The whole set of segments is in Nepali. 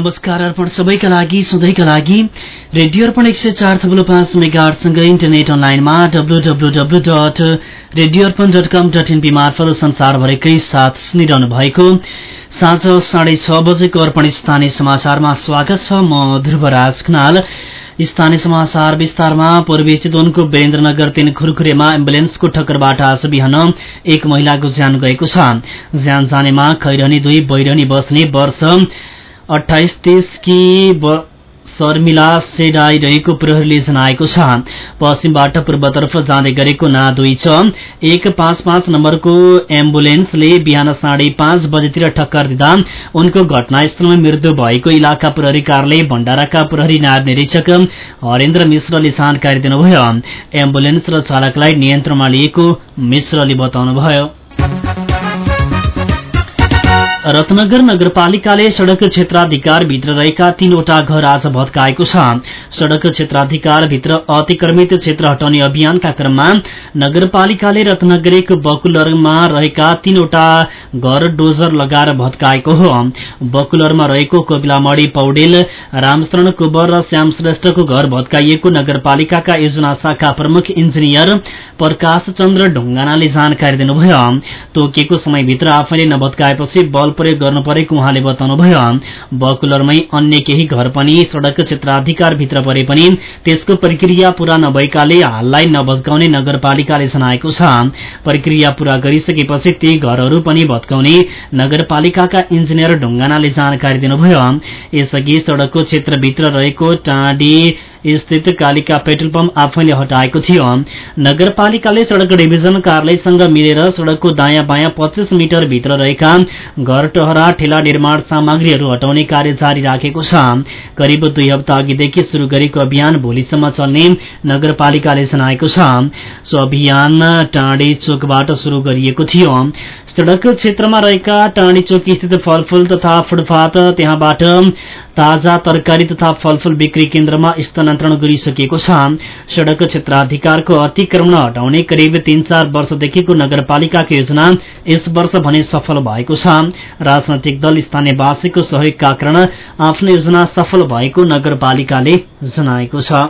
नमस्कार अर्पण सबैका लागि सधैँका लागि रेडियो अर्पण एक सय चार थप्लो पाँच मेगासँगै इन्टरनेट अनलाइनमा W W W dot radio Arpan dot com dot NP मार्फत संसारभरिकै साथ सुनिरहनु भएको साँझ साढे छ बजेको अर्पण स्थानीय समाचारमा स्वागत छ म ध्रुवराज खनाल स्थानीय समाचार विस्तारमा पूर्वी चितवनको वीरेन्द्रनगर तीन खुरखुरेमा एम्बुलेन्सको ठक्करबाट आज बिहान एक महिलाको ज्यान गएको छ। ज्यान जानेमा खैरनी दुई बैरनी बस्ने वर्ष अठाइस तेइसकी शर्मिला सेड आइरहेको प्रहरीले जनाएको छ। पश्चिमबाट पूर्वतर्फ जाँदै गरेको ना दुई छ। एक पाँच पाँच नम्बरको एम्बुलेन्सले बिहान साढे पाँच बजेतिर ठक्कर दिँदा उनको घटनास्थलमा मृत्यु भएको इलाका प्रहरी कार्यालय भण्डाराका प्रहरी नायब निरीक्षक हरेन्द्र मिश्रले जानकारी दिनुभयो। एम्बुलेन्स र चालकलाई नियन्त्रणमा लिएको मिश्रले बताउनुभयो। रत्नगर नगरपालिकाले सड़क क्षेत्राधिकारभित्र रहेका तीनवटा घर आज भत्काएको छ। सड़क क्षेत्राधिकारभित्र अतिक्रमित क्षेत्र हटाउने अभियानका क्रममा नगरपालिकाले रत्नगर एक बकुलरमा रहेका तीनवटा घर डोजर लगाएर भत्काएको हो। बकुलरमा रहेको कोपिलामणी पौडेल रामशरण कुबर र श्याम श्रेष्ठको घर भत्काइएको नगरपालिकाका योजना शाखा प्रमुख इन्जिनियर प्रकाश चन्द्र ढुङ्गानाले जानकारी दिनुभयो। तोकिएको समयभित्र आफैले नभत्काएपछि बल प्रयोग गर्नु परेको उहाँले बताउनुभयो बकुलरमै अन्य केही घर पनि सड़क क्षेत्राधिकारभित्र परे पनि त्यसको प्रक्रिया पूरा नभएकाले हाललाई नभत्काउने नगरपालिकाले जनाएको छ। प्रक्रिया पूरा गरिसकेपछि ती घरहरू पनि भत्काउने नगरपालिकाका इन्जिनियर ढुङ्गानाले जानकारी दिनुभयो। यसअघि सड़कको क्षेत्रभित्र रहेको टाँडी स्थित कालिका पेट्रोल पम्प आफैले हटाएको थियो। नगरपालिकाले सड़क डिभिजन कार्यालयसँग मिलेर सड़कको दायाँ बायाँ पच्चीस मिटर भित्र रहेका घर टहरा ठेला निर्माण सामग्रीहरू हटाउने कार्य जारी राखेको छ। करिब दुई हप्ता अघिदेखि शुरू गरेको अभियान भोलिसम्म चल्ने नगरपालिकाले जनाएको छ। सो अभियान चोकबाट शुरू गरिएको थियो। सड़क क्षेत्रमा रहेका टाँडी चोक स्थित फलफूल तथा फुटपाथ त्यहाँबाट ताजा तरकारी तथा फलफूल बिक्री केन्द्रमा स्थानान्तरण गरिसकिएको छ। सड़क क्षेत्राधिकारको अतिक्रमण हटाउने करिब तीन चार वर्षदेखिको नगरपालिकाको योजना यस वर्ष भने सफल भएको छ। राजनैतिक दल स्थानीयवासीको सहयोगका कारण आफ्नो योजना सफल भएको नगरपालिकाले जनाएको छ।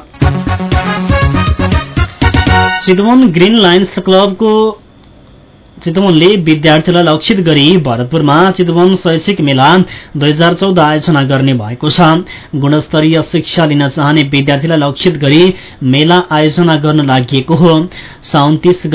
चितवन ग्रीन लाइन्स क्लबको चितवनले विद्यार्थीलाई लक्षित गरी भरतपुरमा चितवन शैक्षिक मेला दुई हजार चौध आयोजना गर्ने भएको छ। गुणस्तरीय शिक्षा लिन चाहने विद्यार्थीलाई लक्षित गरी मेला आयोजना गर्न लागि हो। साउन तीस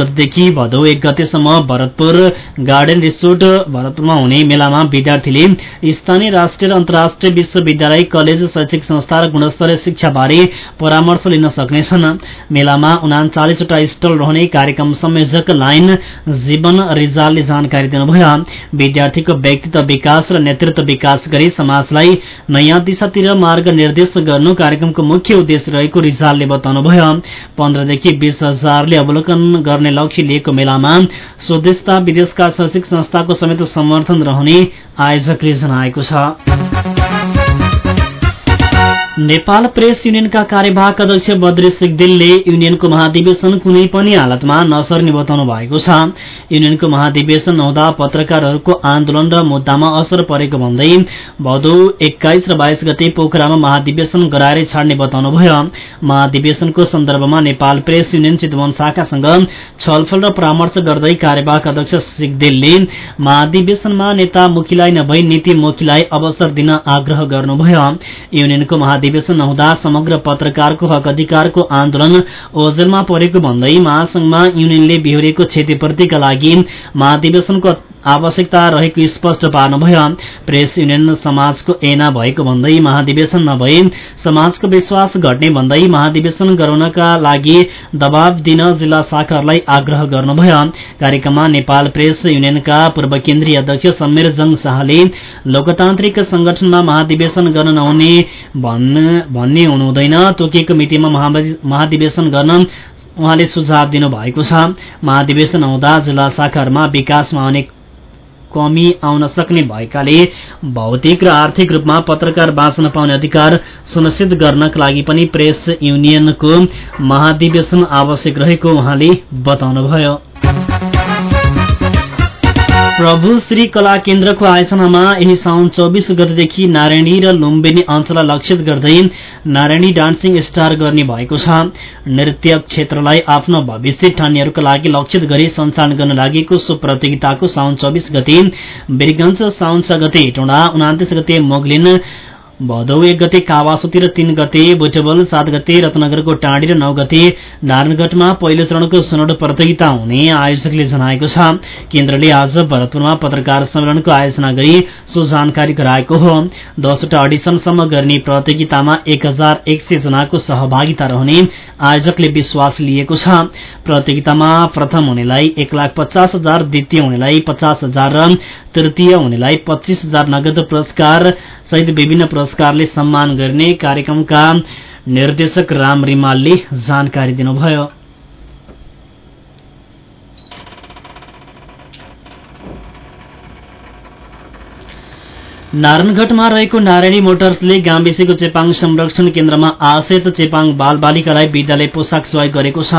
भदौ एक गतेसम्म भरतपुर गार्डन रिसोर्ट भरतपुरमा हुने मेलामा विद्यार्थीले स्थानीय राष्ट्रिय र अन्तर्राष्ट्रिय विश्वविद्यालय कलेज शैक्षिक संस्था र गुणस्तरीय शिक्षा बारे परामर्श लिन सक्नेछन्। मेलामा उनाचालिसवटा स्टल रहने कार्यक्रम संयोजक लाइन जीवन रिजालले जानकारी दिनुभयो। विद्यार्थीको व्यक्तित्व विकास र नेतृत्व विकास गरी समाजलाई नयाँ दिशातिर मार्ग निर्देश गर्नु कार्यक्रमको मुख्य उद्देश्य रहेको रिजालले बताउनुभयो। पन्ध्रदेखि बीस हजारले अवलोकन गर्ने लक्ष्य लिएको मेलामा स्वदेश तथा विदेशका शैक्षिक संस्थाको समेत समर्थन रहने आयोजकले जनाएको छ। नेपाल प्रेस युनियनका कार्यवाहक अध्यक्ष बद्री सिगदेलले युनियनको महाधिवेशन कुनै पनि हालतमा नसर्ने बताउनु भएको छ। युनियनको महाधिवेशन नहुँदा पत्रकारहरूको आन्दोलन र मुद्दामा असर परेको भन्दै भदौ एक्काइस र बाइस गते पोखरामा महाधिवेशन गराएरै छाड्ने बताउनुभयो महाधिवेशनको सन्दर्भमा नेपाल प्रेस युनियन चितवन शाखासँग छलफल र परामर्श गर्दै कार्यवाहक अध्यक्ष सिगदेलले महाधिवेशनमा नेता मुखीलाई नभई नीति मुखीलाई अवसर दिन आग्रह गर्नुभयो। युनियनको अधिवेशन नहुँदा समग्र पत्रकारको हक अधिकारको आन्दोलन ओझेलमा परेको भन्दै महासंघमा युनियनले बिहोरेको क्षतिपूर्तिका लागि महाधिवेशनको आवश्यकता रहेको स्पष्ट पार्नुभयो। प्रेस युनियन समाजको ऐना भएको भन्दै महाधिवेशन नभए समाजको विश्वास घट्ने भन्दै महाधिवेशन गराउनका लागि दबाव दिन जिल्ला शाखाहरूलाई आग्रह गर्नुभयो। कार्यक्रममा नेपाल प्रेस युनियनका पूर्व केन्द्रीय अध्यक्ष समीर जङ शाहले लोकतान्त्रिक संगठनमा महाधिवेशन गर्न नहुने भन्ने हुनुहुँदैन। तोकिएको मितिमा महाधिवेशन गर्न उहाँले सुझाव दिनुभएको छ। महाधिवेशन हुँदा जिल्ला शाखाहरूमा विकासमा अनेक कमी आउन सक्ने भएकाले भौतिक र आर्थिक रूपमा पत्रकार बाँच्न पाउने अधिकार सुनिश्चित गर्नका लागि पनि प्रेस युनियनको महाधिवेशन आवश्यक रहेको उहाँले बताउनुभयो। प्रभु श्री कला केन्द्रको आयोजनामा यही साउन चौबिस गतेदेखि नारायणी र लुम्बिनी अञ्चललाई लक्षित गर्दै नारायणी डान्सिङ स्टार गर्ने भएको छ। नृत्य क्षेत्रलाई आफ्नो भविष्य ठान्नेहरूका लागि लक्षित गरी सञ्चालन गर्न लागेको सो प्रतियोगिताको साउन चौबिस गते वीरगंज साउन छ गते टोडा उनातिस गते मोगलिन भदौ एक गते कावासोती र तीन गते बुटबल सात गते रत्नगरको टाँडी र नौ गते नारायणगढमा पहिलो चरणको सनौट प्रतियोगिता हुने आयोजकले जनाएको छ। केन्द्रले आज भरतपुरमा पत्रकार सम्मेलनको आयोजना गरी सो जानकारी गराएको हो। दसवटा अडिसनसम्म गर्ने प्रतियोगितामा एक हजार एक सय जनाको सहभागिता रहने आयोजकले विश्वास लिएको छ। प्रतियोगितामा प्रथम हुनेलाई एक लाख पचास हजार द्वितीय हुनेलाई पचास हजार र तृतीय हुनेलाई पच्चीस हजार नगद पुरस्कार सहित विभिन्न पुरस्कारले सम्मान गर्ने कार्यक्रमका निर्देशक राम रिमालले जानकारी दिनुभयो। नारायणघटमा रहेको नारायणी मोटर्सले गाम्बेसीको चेपाङ संरक्षण केन्द्रमा आश्रित चेपाङ बाल बालिकालाई विद्यालय पोसाक सहयोग गरेको छ।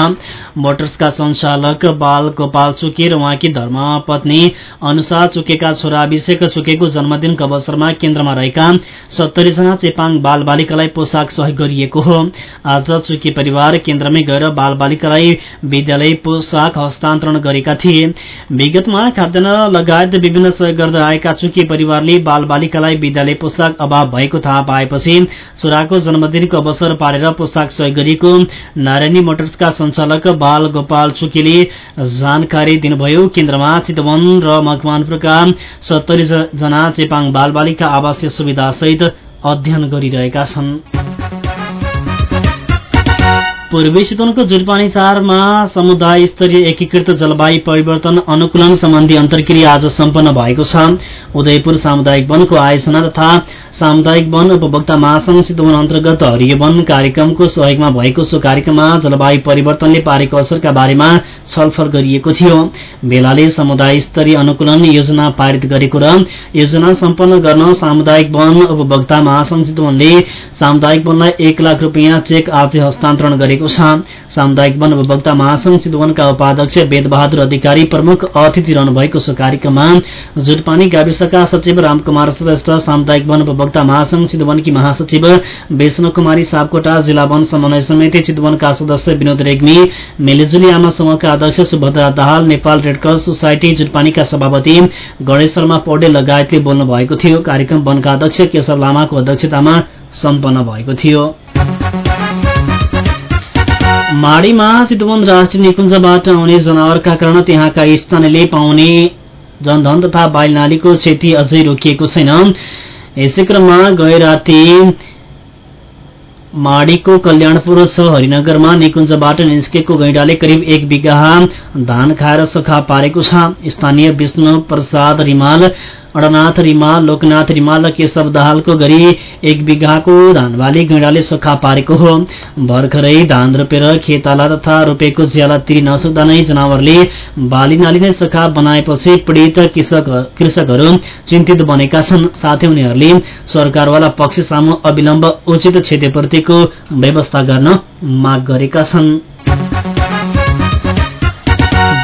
मोटर्सका संचालक बाल गोपाल चुके र उहाँकी धर्मपत्नी अनुसार चुकेका छोरा अभिषेक चुकेको जन्मदिनको अवसरमा केन्द्रमा रहेका सत्तरीजना चेपाङ बाल बालिकालाई पोसाक सहयोग गरिएको हो। आज चुके परिवार केन्द्रमै गएर बाल बालिकालाई विद्यालय पोसाक हस्तान्तरण गरेका थिए। विगतमा खाद्यान्न लगायत विभिन्न सहयोग गर्दै आएका चुके परिवारले बाल बालिकालाई विद्यालय पोसाक अभाव भएको थाहा पाएपछि छोराको जन्मदिनको अवसर पारेर पोसाक सहयोग गरिएको नारायणी मोटर्सका संचालक बाल गोपाल चुकीले जानकारी दिनुभयो। केन्द्रमा चितवन र मकवानपुरका सत्तरी जना चेपाङ बाल बालिका आवासीय सुविधा सहित अध्ययन गरिरहेका छन्। पूर्वी चितवनको जुटपानी चारमा समुदाय स्तरीय एकीकृत जलवायु परिवर्तन अनुकूलन सम्बन्धी अन्तर्क्रिया आज सम्पन्न भएको छ। उदयपुर सामुदायिक वनको आयोजना तथा सामुदायिक वन उपभोक्ता महासंघ चितवन अन्तर्गत हरियो वन कार्यक्रमको सहयोगमा भएको सो कार्यक्रममा जलवायु परिवर्तनले पारेको असरका बारेमा छलफल गरिएको थियो। बेलाले समुदाय स्तरीय अनुकूलन योजना पारित गरेको र योजना सम्पन्न गर्न सामुदायिक वन उपभोक्ता महासंघ चितवनले सामुदायिक वनलाई एक लाख रूपियाँ चेक आज हस्तान्तरण गरेको छ। सामुदायिक वन उपभोक्ता महासंघ चितवनका उपाध्यक्ष वेदबहादुर अधिकारी प्रमुख अतिथि रहनु भएको छ कार्यक्रममा जुटपानी गाविसका सचिव रामकुमार श्रेष्ठ सामुदायिक वन उपभोक्ता महासंघ चितवनकी महासचिव वैष्णव कुमारी सापकोटा जिल्ला वन समन्वय समिति चितवनका सदस्य विनोद रेग्मी मेलेजुली आमा समूहका अध्यक्ष Subhadra Dahal Nepal red cross society जुटपानीका सभापति गणेश शर्मा पौडेल लगायतले बोल्नु भएको थियो। कार्यक्रम वनका अध्यक्ष केशव लामाको अध्यक्षतामा सम्पन्न भएको थियो। माडीमा चितवन राष्ट्रिय निकुञ्जबाट आउने जनावरका कारण त्यहाँका स्थानीयले पाउने जनधन तथा बाइल नालीको क्षति अझै रोकिएको छैन। यसै क्रममा गए राति माडीको कल्याणपुर हरिनगरमा निकुञ्जबाट निस्केको गैंडाले करिब एक बिघा धान खाएर सखा पारेको छ। स्थानीय विष्णु प्रसाद रिमाल अडनाथ रिमाल लोकनाथ रिमाल र केशव दाहालको गरी एक बिघाको धानबाली गैंडाले सखा पारेको हो। भर्खरै धान रोपेर खेताला तथा रोपेको ज्याला तिरी नसक्दा नै जनावरले बाली नाली नै सखा बनाएपछि पीड़ित कृषकहरू चिन्तित बनेका छन्। साथै उनीहरूले सरकारवाला पक्ष सामु अविलम्ब उचित क्षतिपूर्तिको व्यवस्था गर्न माग गरेका छन्।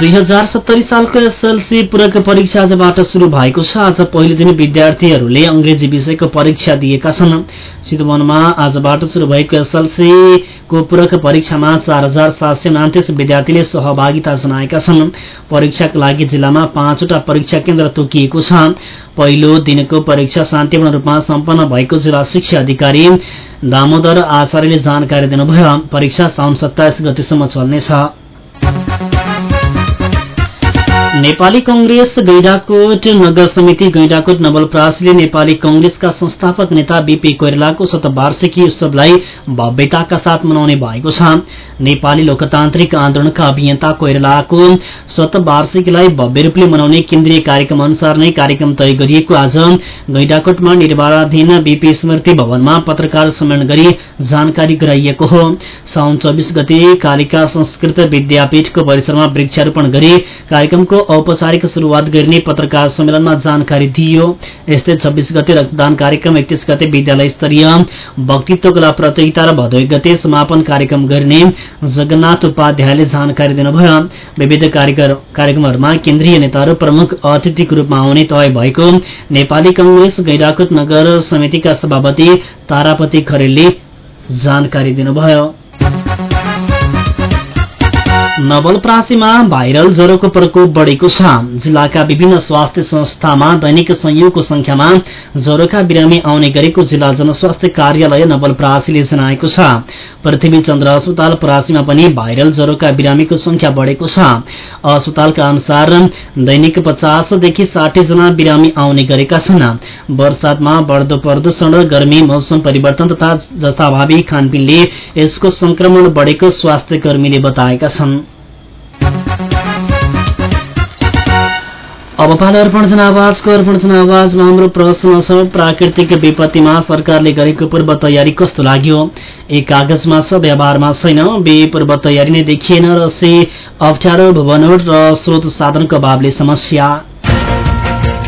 दुई हजार सत्तरी सालको एसएलसी पूरक परीक्षा आजबाट शुरू भएको छ। आज पहिलो दिन विद्यार्थीहरूले अंग्रेजी विषयको परीक्षा दिएका छन्। चितवनमा आजबाट शुरू भएको एसएलसीको पूरक परीक्षामा चार हजार सात सय उनातिस विद्यार्थीले सहभागिता जनाएका छन्। परीक्षाका लागि जिल्लामा पाँचवटा परीक्षा केन्द्र तोकिएको छ। पहिलो दिनको परीक्षा शान्तिपूर्ण रूपमा सम्पन्न भएको जिल्ला शिक्षा अधिकारी दामोदर आचार्यले जानकारी दिनुभयो। परीक्षा साउन सत्ताइस गतिसम्म चल्नेछ। नेपाली कंग्रेस गैडाकोट नगर समिति गैडाकोट नवलपरासीले नेपाली कंग्रेसका संस्थापक नेता बीपी कोइरालाको शतवार्षिकी उत्सवलाई भव्यताका साथ मनाउने भएको छ। नेपाली लोकतान्त्रिक आन्दोलनका अभियन्ता कोइरालाको शतवार्षिकीलाई भव्य रूपले मनाउने केन्द्रीय कार्यक्रम अनुसार नै कार्यक्रम तय गरिएको आज गैडाकोटमा निर्माणाधीन बीपी स्मृति भवनमा पत्रकार सम्मेलन गरी जानकारी गराइएको हो। साउन चौबिस गते कालिका संस्कृत विद्यापीठको परिसरमा वृक्षारोपण गरी कार्यक्रमको औपचारिक शुरूआत गरिने पत्रकार सम्मेलनमा जानकारी दिइयो। यस्तै छब्बीस गते रक्तदान कार्यक्रम एकतीस गते विद्यालय स्तरीय वक्तित्व कला प्रतियोगिता र भदौ गते समापन कार्यक्रम गर्ने जगन्नाथ उपाध्यायले जानकारी दिनुभयो। विविध कार्यक्रमहरूमा केन्द्रीय नेताहरू प्रमुख अतिथिको रूपमा आउने तय भएको नेपाली कंग्रेस गैराकोट नगर समितिका सभापति तारापति खरेलले जानकारी दिनुभयो। नवलप्रासीमा भाइरल ज्वरोको प्रकोप बढेको छ। जिल्लाका विभिन्न स्वास्थ्य संस्थामा दैनिक संयोगको संख्यामा ज्वरोका बिरामी आउने गरेको जिल्ला जनस्वास्थ्य कार्यालय नवलप्रासीले जनाएको छ। पृथ्वी चन्द्र अस्पताल परासीमा पनि भाइरल ज्वरोका बिरामीको संख्या बढेको छ। अस्पतालका अनुसार दैनिक पचासदेखि साठी जना बिरामी आउने गरेका छन्। वर्षातमा बढ्दो प्रदूषण गर्मी मौसम परिवर्तन तथा जथाभावी खानपिनले यसको संक्रमण बढेको स्वास्थ्य कर्मीले बताएका छन्। अब पालो अर्पण जनावाजको अर्पण जनावाजमा हाम्रो प्रश्न छ। प्राकृतिक विपत्तिमा सरकारले गरेको पूर्व तयारी कस्तो लाग्यो? एक कागजमा छ व्यवहारमा छैन। बे पूर्व तयारी नै देखिएन। र से अप्ठ्यारो भवनोट र स्रोत साधनको अभावले समस्या।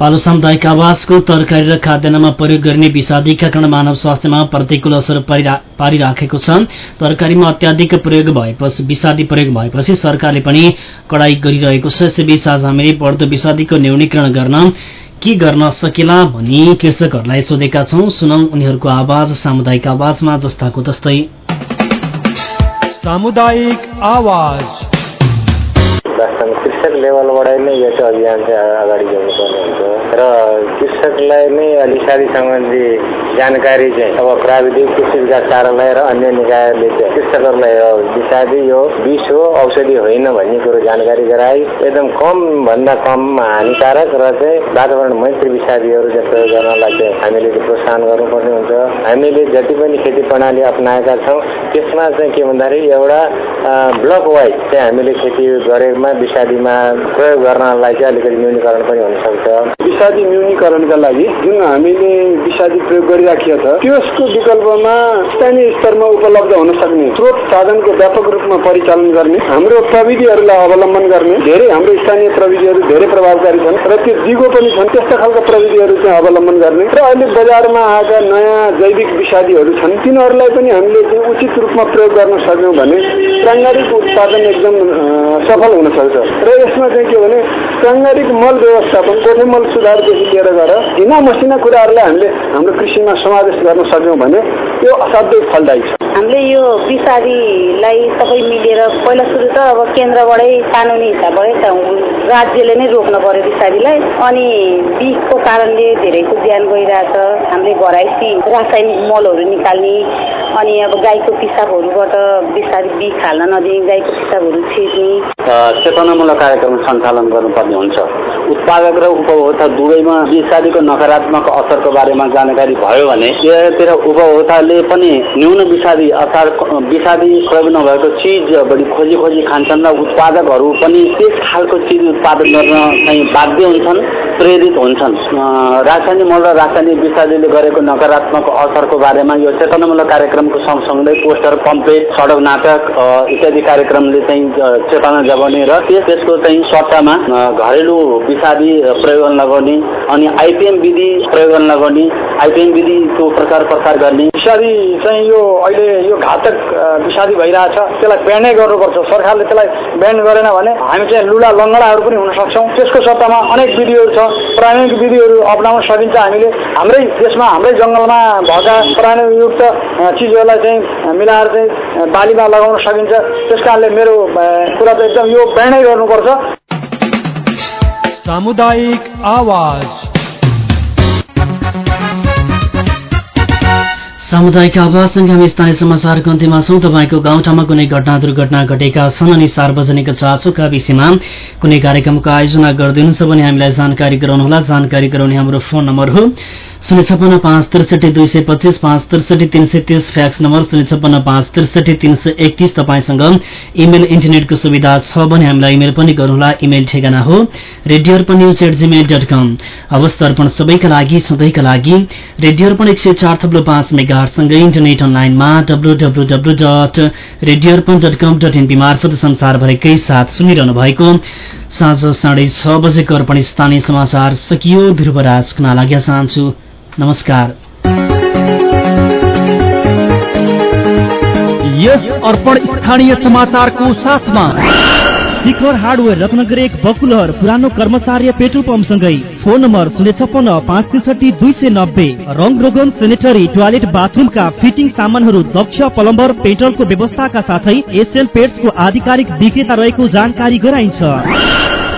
पालो सामुदायिक आवासको तरकारी र खाद्यान्नमा प्रयोग गर्ने विषादीका कारण मानव स्वास्थ्यमा प्रतिकूल असर पारिराखेको छ। तरकारीमा अत्याधिक प्रयोग भएपछि विषादी प्रयोग भएपछि सरकारले पनि कडाई गरिरहेको छ। यसैबीच आज हामीले बढ्दो विषादीको न्यूनीकरण गर्न के गर्न सकेला भनी कृषकहरूलाई सोधेका छौं। सुनौ उनीहरूको आवाज सामुदायिक आवाजमा जस्ताको तस्तै। सामुदायिक आवाज। कृषक लेभलबाटै नै यो चाहिँ अभियान चाहिँ अगाडि ल्याउनुपर्ने हुन्छ र कृषकलाई नै अधिकारी सम्बन्धी जानकारी चाहिँ अब प्राविधिक कृषि विकास कार्यालय र अन्य निकायले चाहिँ कृषकहरूलाई विषादी यो विष हो औषधि होइन भन्ने कुरो जानकारी गराई एकदम कम भन्दा कम हानिकारक र चाहिँ वातावरण मैत्री विषादीहरू चाहिँ प्रयोग गर्नलाई चाहिँ हामीले प्रोत्साहन गर्नुपर्ने हुन्छ। हामीले जति पनि खेती प्रणाली अप्नाएका छौँ त्यसमा चाहिँ के भन्दाखेरि एउटा ब्लक वाइज चाहिँ हामीले खेती गरेमा विषादीमा प्रयोग गर्नलाई चाहिँ अलिकति न्यूनीकरण पनि हुनसक्छ विषादी न्यूनीकरणका लागि जुन हामीले विषादी प्रयोग गरिराखिएको छ त्यसको विकल्पमा स्थानीय स्तरमा उपलब्ध हुन सक्ने स्रोत साधनको व्यापक रूपमा परिचालन गर्ने हाम्रो प्रविधिहरूलाई अवलम्बन गर्ने धेरै हाम्रो स्थानीय प्रविधिहरू धेरै प्रभावकारी छन् र त्यो दिगो पनि छन्। त्यस्ता खालका प्रविधिहरू चाहिँ अवलम्बन गर्ने र अहिले बजारमा आएका नयाँ जैविक विषादीहरू छन्। तिनीहरूलाई पनि हामीले उचित रूपमा प्रयोग गर्न सक्यौँ भने प्राङ्गारिक उत्पादन एकदम सफल हुन सक्छ। र यसमा चाहिँ के भने प्राङ्गारिक मल व्यवस्थापन कोठे मल सुधारदेखि लिएर गएर ढिना मसिना कुराहरूलाई हामीले हाम्रो कृषिमा समावेश गर्न सक्यौँ भने यो असाध्यै फलदायी छ। हामीले यो विषादीलाई सबै मिलेर पहिला सुरु त अब केन्द्रबाटै कानुनी हिसाबबाटै राज्यले नै रोक्न पर्यो विषादीलाई। अनि बिखको कारणले धेरैको ज्यान गइरहेछ। हामीले घराइसी रासायनिक मलहरू निकाल्ने अनि अब गाईको पिसाबहरूबाट विषादी बिख हाल्न नदिने गाईको पिसाबहरू छिर्ने। चेतनामूलक कार्यक्रम सञ्चालन गर्नुपर्ने हुन्छ। उत्पादक र उपभोक्ता दुवैमा विषादीको नकारात्मक असरको बारेमा जानकारी भयो भने यतातिर उपभोक्ताले पनि न्यून विषादी अर्थात् विषादी प्रयोग नभएको चिज बढी खोजी खोजी खान्छन् र उत्पादकहरू पनि त्यस खालको चिज उत्पादन गर्न चाहिँ बाध्य हुन्छन्। प्रेरित हुन्छन्। रासायनिक मल र रासायनिक विषादीले गरेको नकारात्मक असरको बारेमा यो चेतनामूलक कार्यक्रमको सँगसँगै पोस्टर पम्पलेट सडक नाटक इत्यादि कार्यक्रमले चाहिँ चेतना जगाउने र त्यस त्यसको चाहिँ सट्टामा घरेलु विषादी प्रयोग लगाउने अनि आइपिएम विधि प्रयोग लगाउने आइपिएम विधिको प्रचार प्रसार गर्ने। विषादी चाहिँ यो अहिले यो घातक विषादी भइरहेछ। त्यसलाई ब्यान्डै गर्नुपर्छ। सरकारले त्यसलाई ब्यान्ड गरेन भने हामी चाहिँ लुला लङ्गडाहरू पनि हुन सक्छौँ। त्यसको सट्टामा अनेक विधिहरू छ। प्राणिक विधिहरू अप्नाउन सकिन्छ हामीले। हाम्रै देशमा हाम्रै जङ्गलमा भएका प्राणयुक्त चिजहरूलाई चाहिँ मिलाएर चाहिँ बालीमा लगाउन सकिन्छ। त्यस मेरो कुरा त एकदम यो ब्यान्डै गर्नुपर्छ। सामुदायिक आवाज। सामुदायिक आवाजसँग हामी स्थानीय समाचारको अन्त्यमा छौँ। तपाईँको गाउँठाउँमा कुनै घटना दुर्घटना घटेका छन् अनि सार्वजनिक चासोका विषयमा कुनै कार्यक्रमको आयोजना गरिदिनुहुन्छ भने हामीलाई जानकारी गराउनुहोला। जानकारी गराउने हाम्रो फोन नम्बर हो। शून्य छपन्न पाँच त्रिसठी दुई सय पच्चिस पाँच त्रिसठी तिन सय तीस फ्याक्स नम्बर शून्य छपन्न पाँच त्रिसठी तिन सय एकतिस तपाईँसँग इमेल इन्टरनेटको सुविधा छ भने हामीलाई इमेल पनि गर्नुहोला। इमेल ठेगाना हो। Radio Arpan news at Gmail dot com अवस्था अर्पण सबैका लागि सधैँका लागि रेडियो अर्पण एक सय चार थप्लो पाँच मेगाहरूसँगै इन्टरनेट अनलाइनमा W W W dot radio Arpan dot com dot NP मार्फत संसारभरिकै साथ सुनिरहनु भएको। साँझ साढे छ बजेको अर्पण स्थानीय समाचार सकियो। ध्रुवराज खना लाग्या चाहन्छु नमस्कार। यस अर्पण स्थानीय समाचारको साथमा शिखर हार्डवेयर रत्नगर एक बकुलहर पुरानो कर्मचार्य पेट्रोल पम्पसँगै। फोन नम्बर शून्य छप्पन्न पाँच त्रिसठी दुई सय नब्बे। रङ रोगन सेनेटरी टोयलेट बाथरुमका फिटिङ सामानहरू दक्ष प्लम्बर पेट्रोलको व्यवस्थाका साथै एसएल पेट्सको आधिकारिक विक्रेता रहेको जानकारी गराइन्छ।